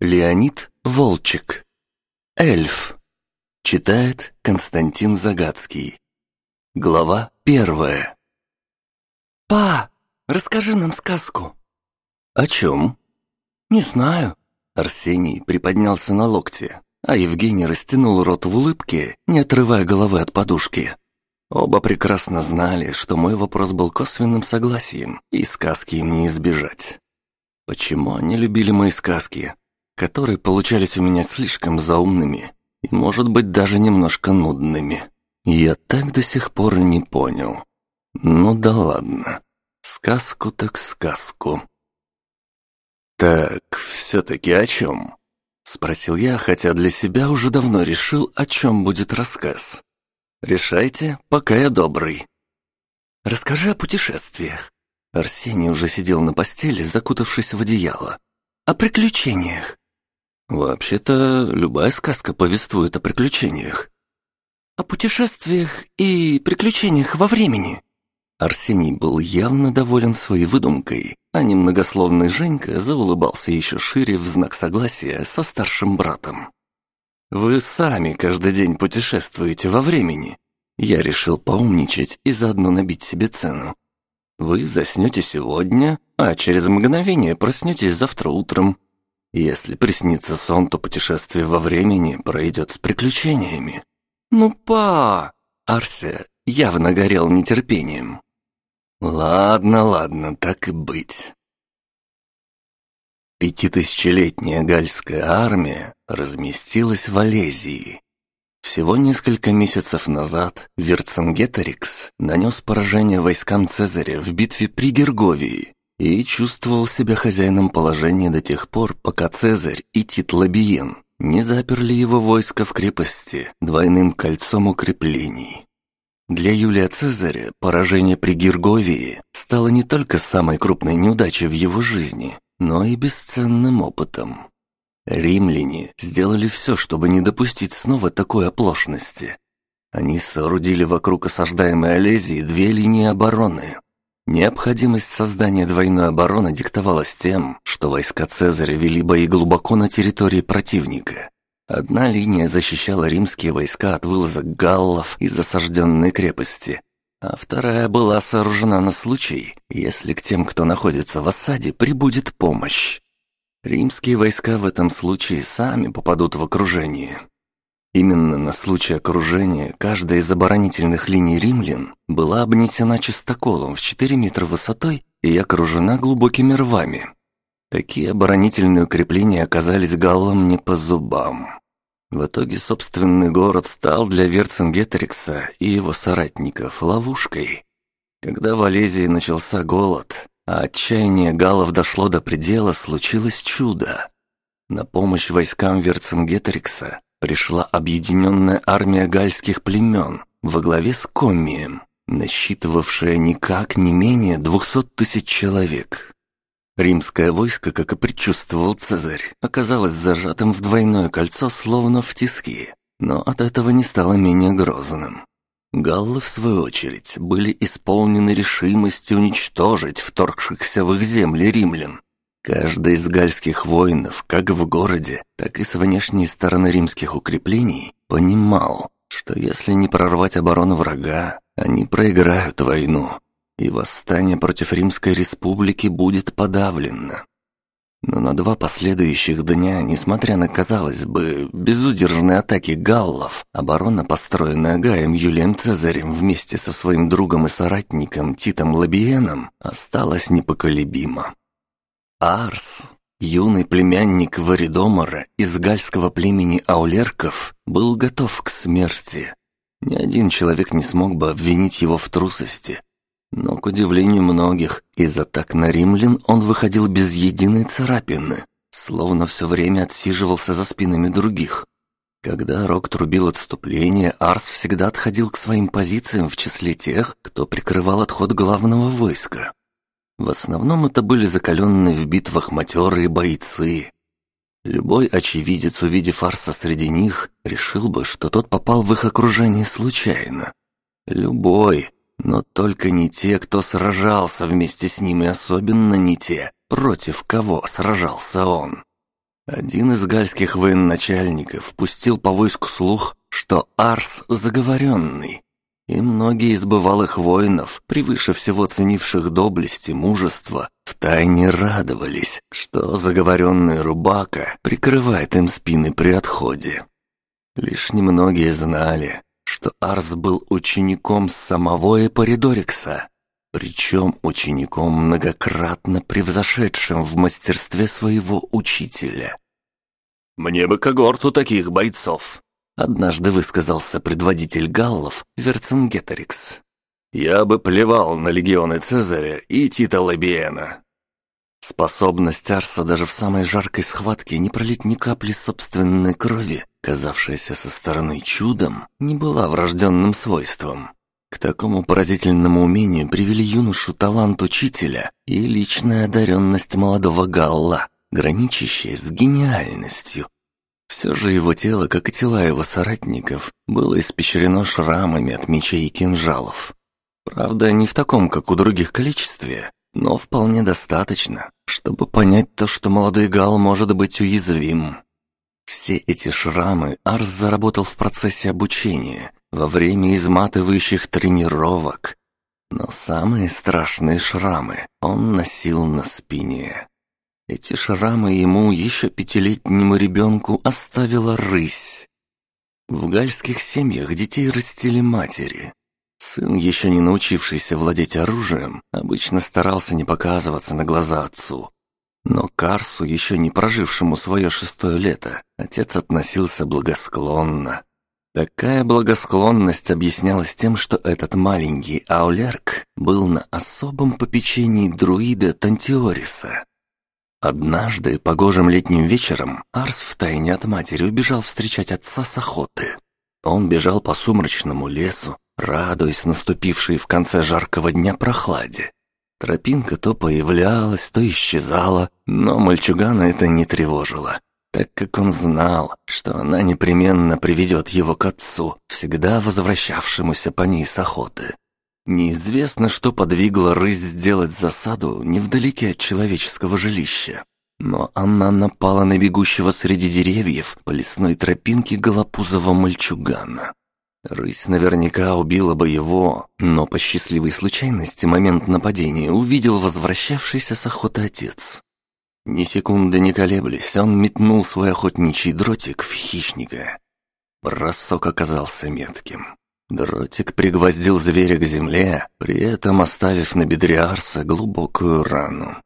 Леонид Волчек. Эльф. Читает Константин Загадский. Глава первая. «Па, расскажи нам сказку». «О чем?» «Не знаю». Арсений приподнялся на локте, а Евгений растянул рот в улыбке, не отрывая головы от подушки. Оба прекрасно знали, что мой вопрос был косвенным согласием, и сказки им не избежать. Почему они любили мои сказки, которые получались у меня слишком заумными и, может быть, даже немножко нудными. Я так до сих пор и не понял. Ну да ладно. Сказку так сказку. «Так, все-таки о чем?» — спросил я, хотя для себя уже давно решил, о чем будет рассказ. «Решайте, пока я добрый». «Расскажи о путешествиях». Арсений уже сидел на постели, закутавшись в одеяло. «О приключениях». Вообще-то, любая сказка повествует о приключениях. О путешествиях и приключениях во времени. Арсений был явно доволен своей выдумкой, а немногословный Женька заулыбался еще шире в знак согласия со старшим братом. «Вы сами каждый день путешествуете во времени». Я решил поумничать и заодно набить себе цену. Вы заснете сегодня, а через мгновение проснетесь завтра утром, если приснится сон, то путешествие во времени пройдет с приключениями. Ну, па! Арсия явно горел нетерпением. Ладно, ладно, так и быть. Пятитысячелетняя гальская армия разместилась в Олезии. Всего несколько месяцев назад Верцингеторикс нанес поражение войскам Цезаря в битве при Герговии, и чувствовал себя хозяином положения до тех пор, пока Цезарь и Тит Лабиен не заперли его войско в крепости двойным кольцом укреплений. Для Юлия Цезаря поражение при Герговии стало не только самой крупной неудачей в его жизни, но и бесценным опытом. Римляне сделали все, чтобы не допустить снова такой оплошности. Они соорудили вокруг осаждаемой Олезии две линии обороны, Необходимость создания двойной обороны диктовалась тем, что войска Цезаря вели бои глубоко на территории противника. Одна линия защищала римские войска от вылазок галлов из осажденной крепости, а вторая была сооружена на случай, если к тем, кто находится в осаде, прибудет помощь. Римские войска в этом случае сами попадут в окружение, Именно на случай окружения каждая из оборонительных линий римлян была обнесена чистоколом в 4 метра высотой и окружена глубокими рвами. Такие оборонительные укрепления оказались галлам не по зубам. В итоге собственный город стал для Верцингеторикса и его соратников ловушкой. Когда в Олезии начался голод, а отчаяние галлов дошло до предела, случилось чудо. На помощь войскам Верцингеторикса пришла объединенная армия гальских племен во главе с Коммием, насчитывавшая никак не менее двухсот тысяч человек. Римское войско, как и предчувствовал Цезарь, оказалось зажатым в двойное кольцо, словно в тиски, но от этого не стало менее грозным. Галлы, в свою очередь, были исполнены решимостью уничтожить вторгшихся в их земли римлян, Каждый из гальских воинов, как в городе, так и с внешней стороны римских укреплений, понимал, что если не прорвать оборону врага, они проиграют войну, и восстание против Римской Республики будет подавлено. Но на два последующих дня, несмотря на, казалось бы, безудержные атаки галлов, оборона, построенная Гаем Юлием Цезарем вместе со своим другом и соратником Титом Лабиеном, осталась непоколебима. Арс, юный племянник Варидомора из гальского племени Аулерков, был готов к смерти. Ни один человек не смог бы обвинить его в трусости. Но, к удивлению многих, из атак на римлян он выходил без единой царапины, словно все время отсиживался за спинами других. Когда Рок трубил отступление, Арс всегда отходил к своим позициям в числе тех, кто прикрывал отход главного войска. В основном это были закаленные в битвах матерые бойцы. Любой очевидец, увидев Арса среди них, решил бы, что тот попал в их окружение случайно. Любой, но только не те, кто сражался вместе с ним, и особенно не те, против кого сражался он. Один из гальских военачальников пустил по войску слух, что Арс заговоренный, и многие из бывалых воинов, превыше всего ценивших доблесть и мужество, втайне радовались, что заговоренный Рубака прикрывает им спины при отходе. Лишь немногие знали, что Арс был учеником самого Эпоридорикса, причем учеником, многократно превзошедшим в мастерстве своего учителя. «Мне бы когорту таких бойцов», Однажды высказался предводитель галлов Верцингеторикс. «Я бы плевал на легионы Цезаря и Тита Лабиена». Способность Арса даже в самой жаркой схватке не пролить ни капли собственной крови, казавшаяся со стороны чудом, не была врожденным свойством. К такому поразительному умению привели юношу талант учителя и личная одаренность молодого Галла, граничащая с гениальностью, все же его тело, как и тела его соратников, было испещрено шрамами от мечей и кинжалов. Правда, не в таком, как у других количестве, но вполне достаточно, чтобы понять то, что молодой Гал может быть уязвим. Все эти шрамы Арс заработал в процессе обучения, во время изматывающих тренировок. Но самые страшные шрамы он носил на спине. Эти шрамы ему, еще пятилетнему ребенку, оставила рысь. В гальских семьях детей растили матери. Сын, еще не научившийся владеть оружием, обычно старался не показываться на глаза отцу. Но Карсу, еще не прожившему свое шестое лето, отец относился благосклонно. Такая благосклонность объяснялась тем, что этот маленький Аулерк был на особом попечении друида Тантиориса, Однажды, погожим летним вечером, Арс втайне от матери убежал встречать отца с охоты. Он бежал по сумрачному лесу, радуясь наступившей в конце жаркого дня прохладе. Тропинка то появлялась, то исчезала, но мальчугана это не тревожило, так как он знал, что она непременно приведет его к отцу, всегда возвращавшемуся по ней с охоты. Неизвестно, что подвигло рысь сделать засаду невдалеке от человеческого жилища. Но она напала на бегущего среди деревьев по лесной тропинке голопузого мальчугана. Рысь наверняка убила бы его, но по счастливой случайности момент нападения увидел возвращавшийся с охоты отец. Ни секунды не колеблясь, он метнул свой охотничий дротик в хищника. Бросок оказался метким. Дротик пригвоздил зверя к земле, при этом оставив на бедре Арса глубокую рану.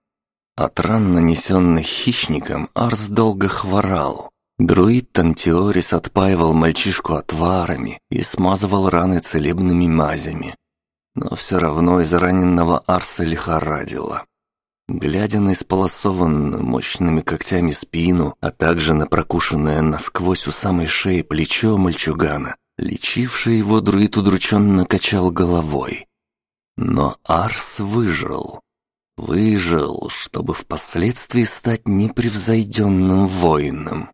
От ран, нанесенных хищником, Арс долго хворал. Друид Тантиорис отпаивал мальчишку отварами и смазывал раны целебными мазями. Но все равно из раненного Арса лихорадило. Глядя на исполосованную мощными когтями спину, а также на прокушенное насквозь у самой шеи плечо мальчугана, Лечивший его друид удрученно качал головой. Но Арс выжил. Выжил, чтобы впоследствии стать непревзойденным воином.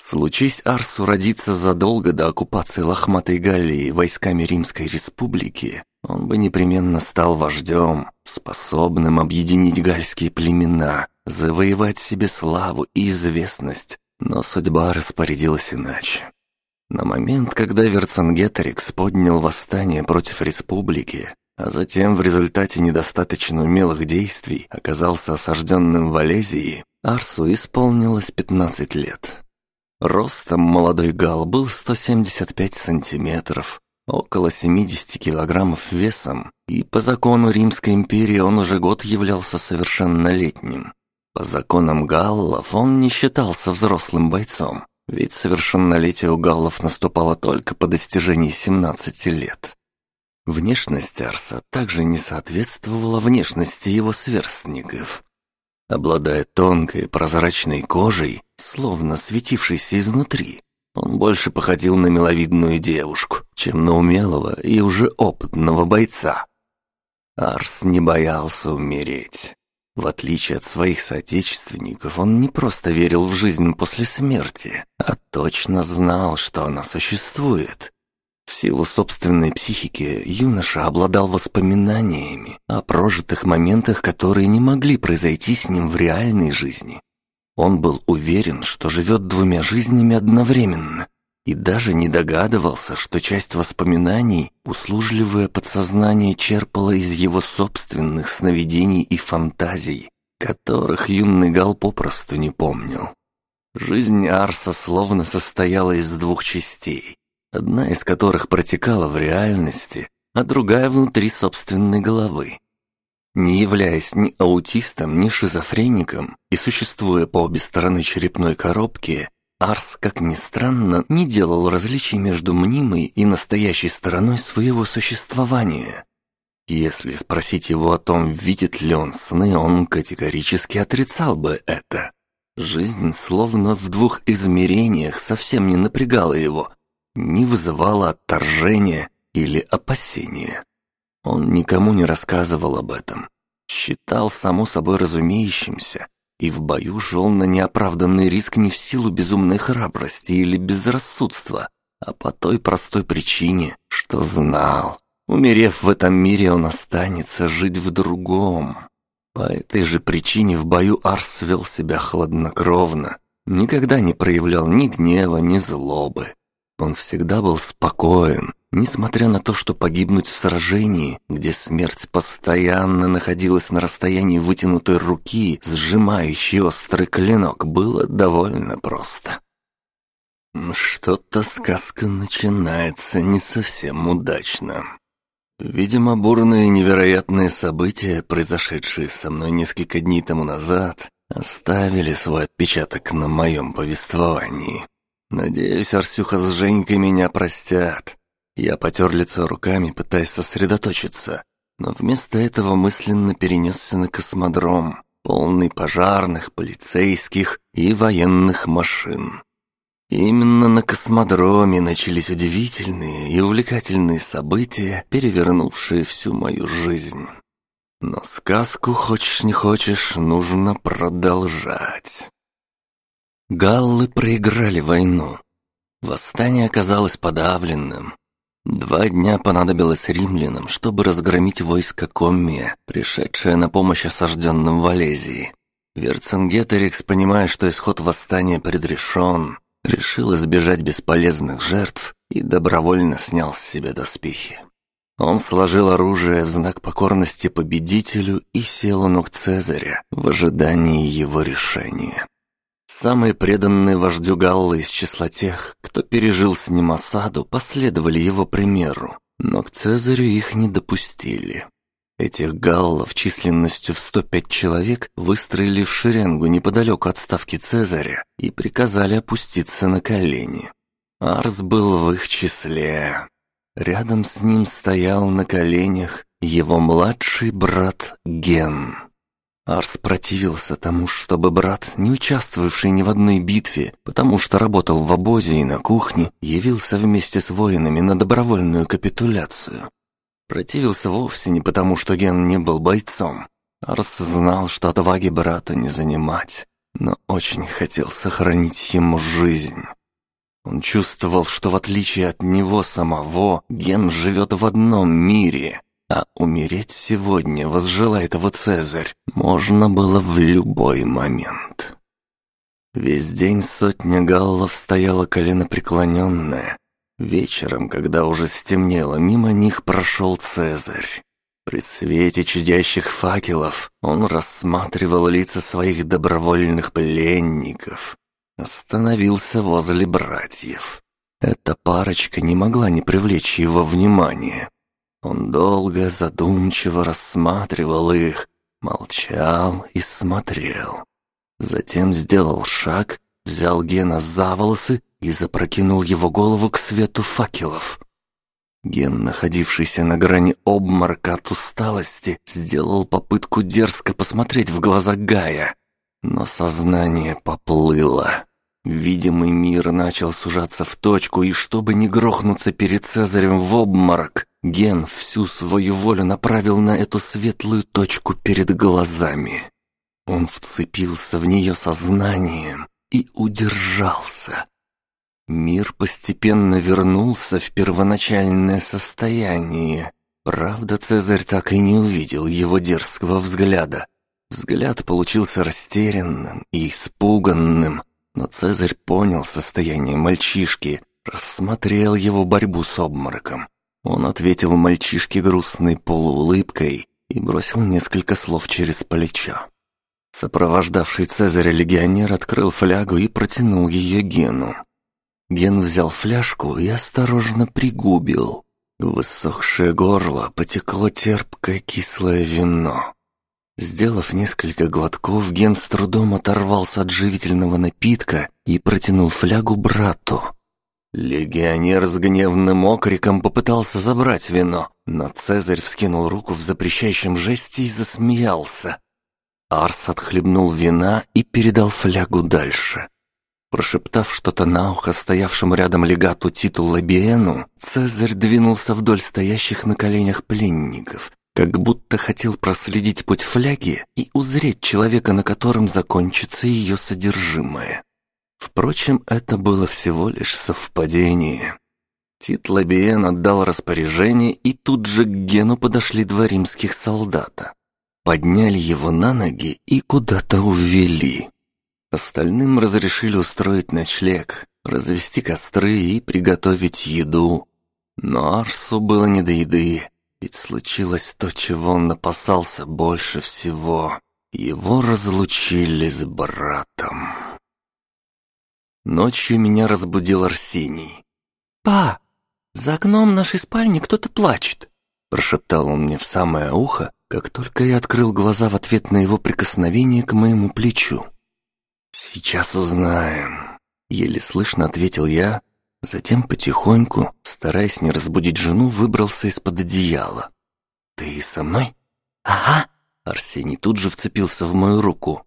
Случись Арсу родиться задолго до оккупации лохматой Галлии войсками Римской Республики, он бы непременно стал вождем, способным объединить гальские племена, завоевать себе славу и известность, но судьба распорядилась иначе. На момент, когда Верцингеторикс поднял восстание против республики, а затем в результате недостаточно умелых действий оказался осажденным в Валезии, Арсу исполнилось 15 лет. Ростом молодой Гал был 175 сантиметров, около 70 килограммов весом, и по закону Римской империи он уже год являлся совершеннолетним. По законам галлов он не считался взрослым бойцом, ведь совершеннолетие у галлов наступало только по достижении 17 лет. Внешность Арса также не соответствовала внешности его сверстников. Обладая тонкой прозрачной кожей, словно светившейся изнутри, он больше походил на миловидную девушку, чем на умелого и уже опытного бойца. Арс не боялся умереть. В отличие от своих соотечественников, он не просто верил в жизнь после смерти, а точно знал, что она существует. В силу собственной психики юноша обладал воспоминаниями о прожитых моментах, которые не могли произойти с ним в реальной жизни. Он был уверен, что живет двумя жизнями одновременно, и даже не догадывался, что часть воспоминаний услужливое подсознание черпало из его собственных сновидений и фантазий, которых юный Гал попросту не помнил. Жизнь Арса словно состояла из двух частей, одна из которых протекала в реальности, а другая внутри собственной головы. Не являясь ни аутистом, ни шизофреником и существуя по обе стороны черепной коробки, Арс, как ни странно, не делал различий между мнимой и настоящей стороной своего существования. Если спросить его о том, видит ли он сны, он категорически отрицал бы это. Жизнь словно в двух измерениях совсем не напрягала его, не вызывала отторжения или опасения. Он никому не рассказывал об этом, считал само собой разумеющимся, и в бою шел на неоправданный риск не в силу безумной храбрости или безрассудства, а по той простой причине, что знал, умерев в этом мире, он останется жить в другом. По этой же причине в бою Арс вел себя хладнокровно, никогда не проявлял ни гнева, ни злобы. Он всегда был спокоен, Несмотря на то, что погибнуть в сражении, где смерть постоянно находилась на расстоянии вытянутой руки, сжимающей острый клинок, было довольно просто. Что-то сказка начинается не совсем удачно. Видимо, бурные невероятные события, произошедшие со мной несколько дней тому назад, оставили свой отпечаток на моем повествовании. Надеюсь, Арсюха с Женькой меня простят. Я потер лицо руками, пытаясь сосредоточиться, но вместо этого мысленно перенесся на космодром, полный пожарных, полицейских и военных машин. Именно на космодроме начались удивительные и увлекательные события, перевернувшие всю мою жизнь. Но сказку, хочешь не хочешь, нужно продолжать. Галлы проиграли войну. Восстание оказалось подавленным, Два дня понадобилось римлянам, чтобы разгромить войско Коммия, пришедшее на помощь осажденным Валезии. Верцингеторикс, понимая, что исход восстания предрешен, решил избежать бесполезных жертв и добровольно снял с себя доспехи. Он сложил оружие в знак покорности победителю и сел у ног Цезаря в ожидании его решения. Самые преданные вождю Галлы из числа тех, кто пережил с ним осаду, последовали его примеру, но к Цезарю их не допустили. Этих галлов численностью в 105 человек выстроили в шеренгу неподалеку от ставки Цезаря и приказали опуститься на колени. Арс был в их числе. Рядом с ним стоял на коленях его младший брат Ген. Арс противился тому, чтобы брат, не участвовавший ни в одной битве, потому что работал в обозе и на кухне, явился вместе с воинами на добровольную капитуляцию. Противился вовсе не потому, что Ген не был бойцом. Арс знал, что отваги брата не занимать, но очень хотел сохранить ему жизнь. Он чувствовал, что в отличие от него самого, Ген живет в одном мире, а умереть сегодня, возжелает его Цезарь, можно было в любой момент. Весь день сотня галлов стояла коленопреклоненная. Вечером, когда уже стемнело, мимо них прошел Цезарь. При свете чудящих факелов он рассматривал лица своих добровольных пленников. Остановился возле братьев. Эта парочка не могла не привлечь его внимания. Он долго, задумчиво рассматривал их, молчал и смотрел. Затем сделал шаг, взял Гена за волосы и запрокинул его голову к свету факелов. Ген, находившийся на грани обморока от усталости, сделал попытку дерзко посмотреть в глаза Гая, но сознание поплыло. Видимый мир начал сужаться в точку, и чтобы не грохнуться перед Цезарем в обморок, Ген всю свою волю направил на эту светлую точку перед глазами. Он вцепился в нее сознанием и удержался. Мир постепенно вернулся в первоначальное состояние. Правда, Цезарь так и не увидел его дерзкого взгляда. Взгляд получился растерянным и испуганным, но Цезарь понял состояние мальчишки, рассмотрел его борьбу с обмороком. Он ответил мальчишке грустной полуулыбкой и бросил несколько слов через плечо. Сопровождавший Цезаря легионер открыл флягу и протянул ее Гену. Ген взял фляжку и осторожно пригубил. Высохшее горло потекло терпкое кислое вино. Сделав несколько глотков, Ген с трудом оторвался от живительного напитка и протянул флягу брату. Легионер с гневным окриком попытался забрать вино, но Цезарь вскинул руку в запрещающем жесте и засмеялся. Арс отхлебнул вина и передал флягу дальше. Прошептав что-то на ухо стоявшему рядом легату Титу Лабиену, Цезарь двинулся вдоль стоящих на коленях пленников, как будто хотел проследить путь фляги и узреть человека, на котором закончится ее содержимое. Впрочем, это было всего лишь совпадение. Тит Лабиен отдал распоряжение, и тут же к Гену подошли два римских солдата. Подняли его на ноги и куда-то увели. Остальным разрешили устроить ночлег, развести костры и приготовить еду. Но Арсу было не до еды, ведь случилось то, чего он опасался больше всего. Его разлучили с братом. Ночью меня разбудил Арсений. «Па, за окном нашей спальни кто-то плачет», прошептал он мне в самое ухо, как только я открыл глаза в ответ на его прикосновение к моему плечу. «Сейчас узнаем», — еле слышно ответил я, затем потихоньку, стараясь не разбудить жену, выбрался из-под одеяла. «Ты со мной?» «Ага». Арсений тут же вцепился в мою руку.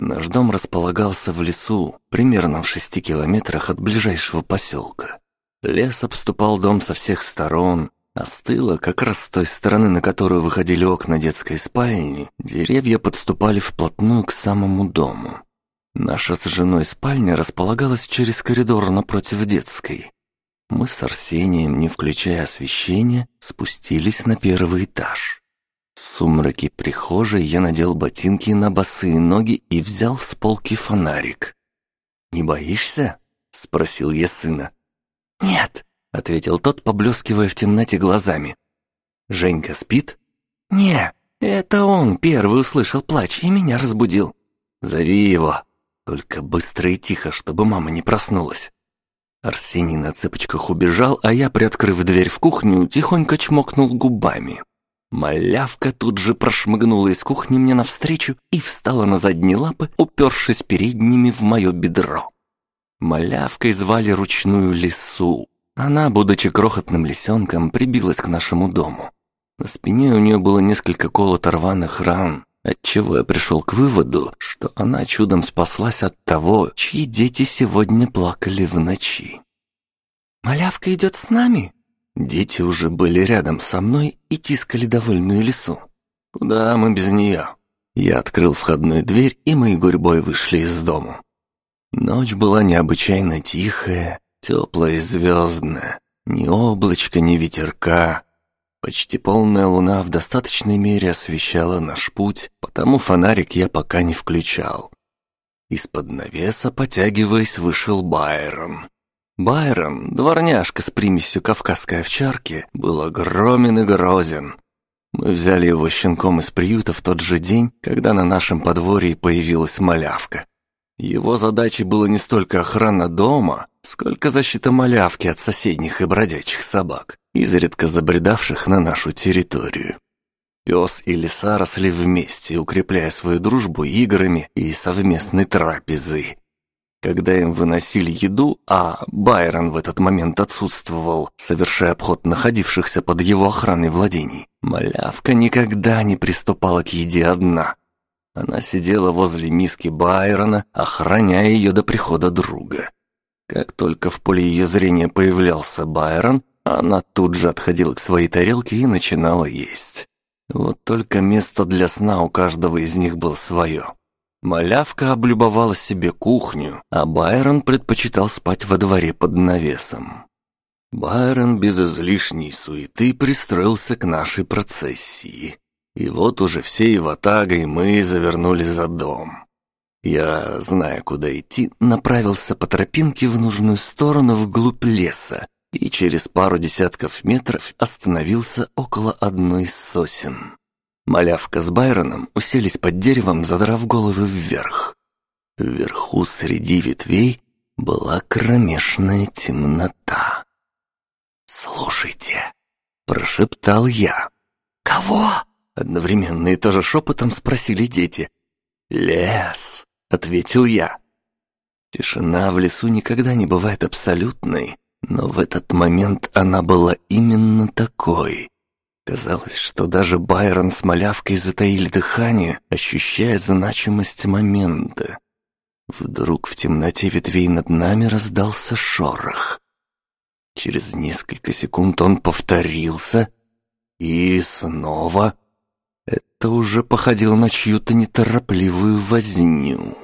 Наш дом располагался в лесу, примерно в шести километрах от ближайшего поселка. Лес обступал дом со всех сторон, а с тыла, как раз с той стороны, на которую выходили окна детской спальни, деревья подступали вплотную к самому дому. Наша с женой спальня располагалась через коридор напротив детской. Мы с Арсением, не включая освещение, спустились на первый этаж. В сумраке прихожей я надел ботинки на босые ноги и взял с полки фонарик. «Не боишься?» — спросил я сына. «Нет», — ответил тот, поблескивая в темноте глазами. «Женька спит?» «Не, это он первый услышал плач и меня разбудил». «Зови его, только быстро и тихо, чтобы мама не проснулась». Арсений на цыпочках убежал, а я, приоткрыв дверь в кухню, тихонько чмокнул губами. Малявка тут же прошмыгнула из кухни мне навстречу и встала на задние лапы, упершись передними в мое бедро. Малявкой звали ручную лису. Она, будучи крохотным лисенком, прибилась к нашему дому. На спине у нее было несколько колото рваных ран, отчего я пришел к выводу, что она чудом спаслась от того, чьи дети сегодня плакали в ночи. «Малявка идет с нами?» Дети уже были рядом со мной и тискали довольную лису. Куда мы без нее? Я открыл входную дверь, и мы гурьбой вышли из дому. Ночь была необычайно тихая, теплая и звездная. Ни облачка, ни ветерка. Почти полная луна в достаточной мере освещала наш путь, потому фонарик я пока не включал. Из-под навеса, потягиваясь, вышел Байрон. Байрон, дворняжка с примесью кавказской овчарки, был огромен и грозен. Мы взяли его щенком из приюта в тот же день, когда на нашем подворье появилась малявка. Его задачей было не столько охрана дома, сколько защита малявки от соседних и бродячих собак, изредка забредавших на нашу территорию. Пес и лиса росли вместе, укрепляя свою дружбу играми и совместной трапезой. Когда им выносили еду, а Байрон в этот момент отсутствовал, совершая обход находившихся под его охраной владений, малявка никогда не приступала к еде одна. Она сидела возле миски Байрона, охраняя ее до прихода друга. Как только в поле ее зрения появлялся Байрон, она тут же отходила к своей тарелке и начинала есть. Вот только место для сна у каждого из них было свое. Малявка облюбовала себе кухню, а Байрон предпочитал спать во дворе под навесом. Байрон без излишней суеты пристроился к нашей процессии. И вот уже всей ватагой мы завернули за дом. Я, зная, куда идти, направился по тропинке в нужную сторону вглубь леса и через пару десятков метров остановился около одной из сосен. Малявка с Байроном уселись под деревом, задрав головы вверх. Вверху среди ветвей была кромешная темнота. «Слушайте», — прошептал я. «Кого?» — одновременно и тоже шепотом спросили дети. «Лес», — ответил я. Тишина в лесу никогда не бывает абсолютной, но в этот момент она была именно такой. Казалось, что даже Байрон с малявкой затаили дыхание, ощущая значимость момента. Вдруг в темноте ветвей над нами раздался шорох. Через несколько секунд он повторился, и снова. Это уже походило на чью-то неторопливую возню.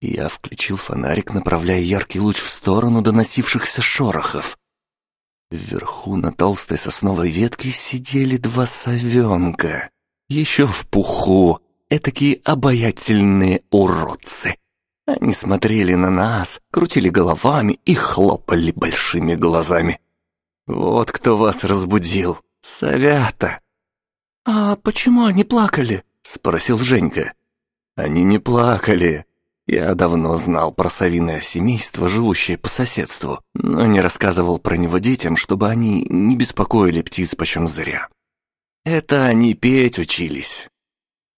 Я включил фонарик, направляя яркий луч в сторону доносившихся шорохов. Вверху на толстой сосновой ветке сидели два совенка. Еще в пуху, этакие обаятельные уродцы. Они смотрели на нас, крутили головами и хлопали большими глазами. «Вот кто вас разбудил, совята!» «А почему они плакали?» — спросил Женька. «Они не плакали, я давно знал про совиное семейство, живущее по соседству, но не рассказывал про него детям, чтобы они не беспокоили птиц почем зря. Это они петь учились.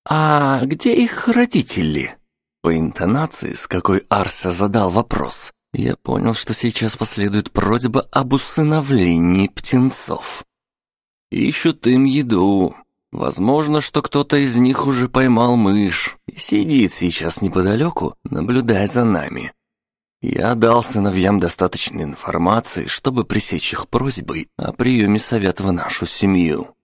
«А где их родители?» По интонации, с какой Арса задал вопрос, я понял, что сейчас последует просьба об усыновлении птенцов. «Ищут им еду», Возможно, что кто-то из них уже поймал мышь и сидит сейчас неподалеку, наблюдая за нами. Я дал сыновьям достаточно информации, чтобы пресечь их просьбой о приеме совета в нашу семью.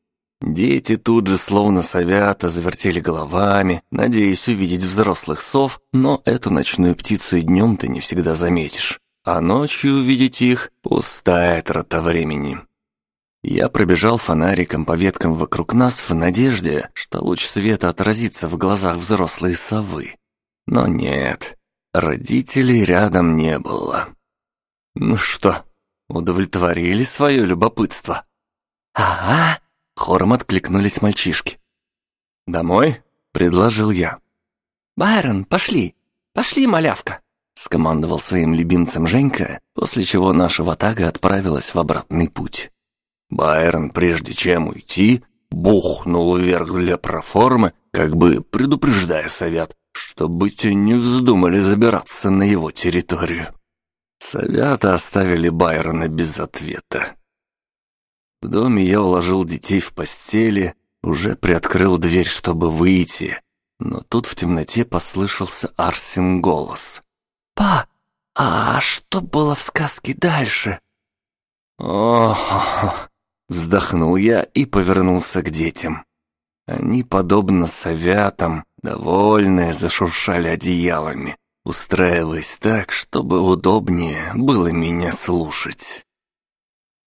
Дети тут же, словно совята, завертели головами, надеясь увидеть взрослых сов, но эту ночную птицу и днем ты не всегда заметишь. А ночью увидеть их — пустая трата времени. Я пробежал фонариком по веткам вокруг нас в надежде, что луч света отразится в глазах взрослой совы. Но нет, родителей рядом не было. Ну что, удовлетворили свое любопытство? «Ага!» — хором откликнулись мальчишки. «Домой?» — предложил я. «Байрон, пошли! Пошли, малявка!» — скомандовал своим любимцем Женька, после чего наша ватага отправилась в обратный путь. Байрон, прежде чем уйти, бухнул вверх для проформы, как бы предупреждая совет, чтобы те не вздумали забираться на его территорию. Совята оставили Байрона без ответа. В доме я уложил детей в постели, уже приоткрыл дверь, чтобы выйти, но тут в темноте послышался Арсин голос. «Па, а что было в сказке дальше?» «Ох, Вздохнул я и повернулся к детям. Они, подобно совятам, довольные, зашуршали одеялами, устраиваясь так, чтобы удобнее было меня слушать.